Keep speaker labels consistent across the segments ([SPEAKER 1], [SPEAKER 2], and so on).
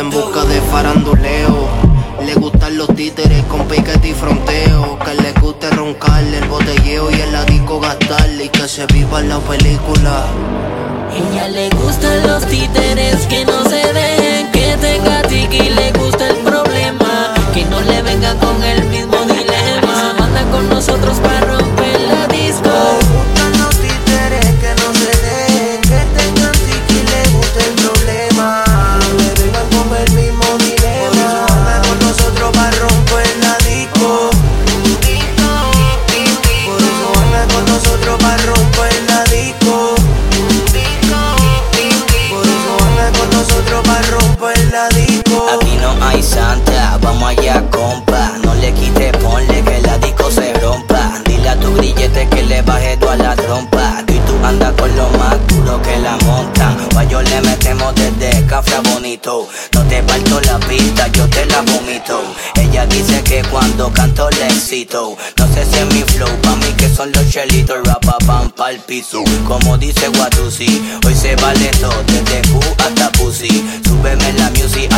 [SPEAKER 1] en busca de faranduleo. Le gustan los títeres con piquete y fronteo. Que le guste roncarle el botelleo y el ladico gastarle. Y que se viva la película.
[SPEAKER 2] Ella le gustan los títeres que no
[SPEAKER 3] dice que cuando canto le excito. No sé si es mi flow, pa' mí que son los chelitos. Rapa pam pa'l piso. Como dice Watusi, hoy se vale todo Desde Q hasta Pussy. Súbeme la music,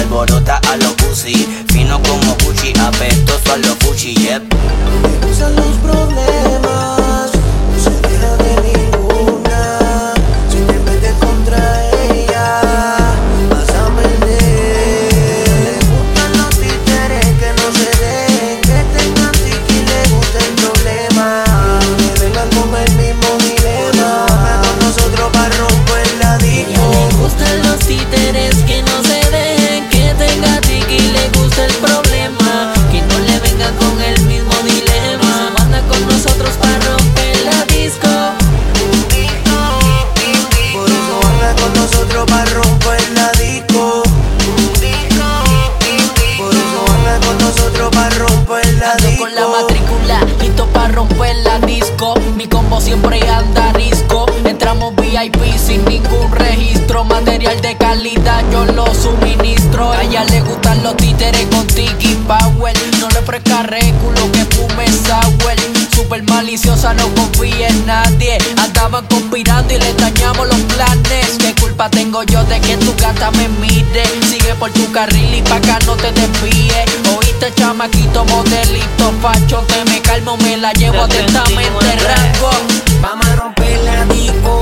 [SPEAKER 1] con la
[SPEAKER 2] matrícula, listo para romper la disco. Mi combo siempre anda risco. Entramos VIP sin ningún registro. Material de calidad yo lo suministro. A ella le gustan los títeres con tiki power. No le ofrezca réculo que fume sour. Super maliciosa, no confía en nadie. Andaban conspirando y le dañamos los planes. ¿Qué culpa tengo yo de que tu gata me mire? Sigue por tu carril y pa' acá no te desvíes. Oíste, chamaquito, modelito, facho, que me calmo, me la llevo atentamente rango.
[SPEAKER 4] Vamos a romper la disco,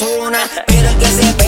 [SPEAKER 4] Pero que se pegue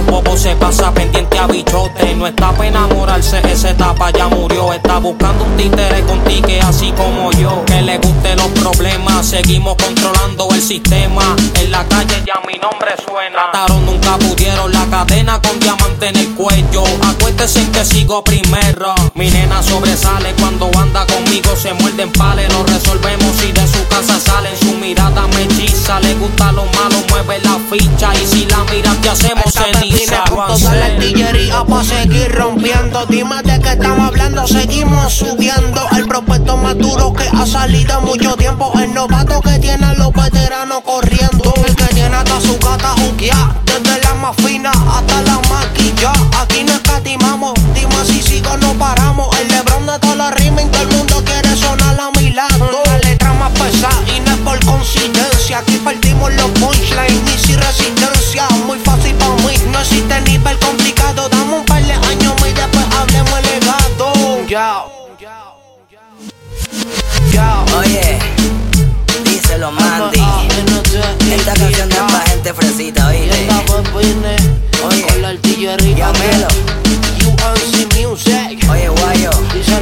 [SPEAKER 1] los
[SPEAKER 5] bobos, se pasa pendiente a bichote. No está para enamorarse, esa etapa ya murió. Está buscando un títere con tique así como yo Que le guste los problemas, seguimos controlando el sistema. En la calle ya mi nombre suena. Trataron, nunca pudieron, la cadena con diamante en el cuello. Acuérdese que sigo primero. Mi nena sobresale cuando anda conmigo. Se muerde en pale, lo resolvemos y de su casa sale. Su mirada me hechiza, le gusta lo malo, mueve la ficha Y si la miras te hacemos
[SPEAKER 1] Esta
[SPEAKER 5] ceniza.
[SPEAKER 1] toda la artillería pa' seguir rompiendo. Dime de qué estamos hablando, seguimos subiendo. Propuesto más duro que ha salido mucho tiempo. El novato que tiene a los veteranos corriendo. El que tiene hasta su gata juqueada. Desde la más fina hasta la maquilla. Aquí no escatimamos, dime si sigo no paramos. El lebrón de toda la rima y todo el mundo quiere sonar a mi lado. La letra más pesada y no es por coincidencia. Aquí partimos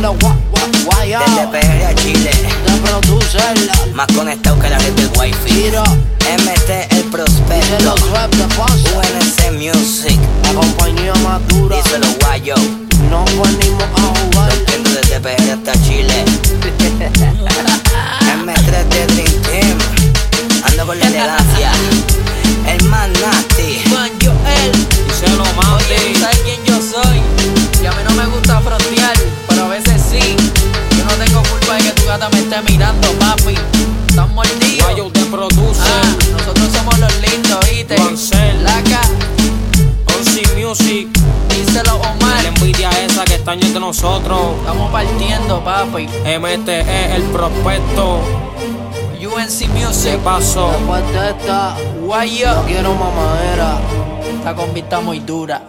[SPEAKER 6] guayo,
[SPEAKER 3] Díselo, gua, gua, guaya.
[SPEAKER 6] desde PR a Chile,
[SPEAKER 3] De producer.
[SPEAKER 6] más conectado que la red del wifi.
[SPEAKER 3] Tiro.
[SPEAKER 6] MT el prospecto. UNC Music,
[SPEAKER 3] La compañía más dura.
[SPEAKER 6] díselo guayo,
[SPEAKER 5] entre nosotros.
[SPEAKER 2] Estamos partiendo, papi.
[SPEAKER 5] MTE el prospecto.
[SPEAKER 2] UNC
[SPEAKER 5] ¿Qué
[SPEAKER 2] Music.
[SPEAKER 5] pasó?
[SPEAKER 3] De esta,
[SPEAKER 2] Guayo.
[SPEAKER 3] no quiero mamadera.
[SPEAKER 2] Esta convista muy dura.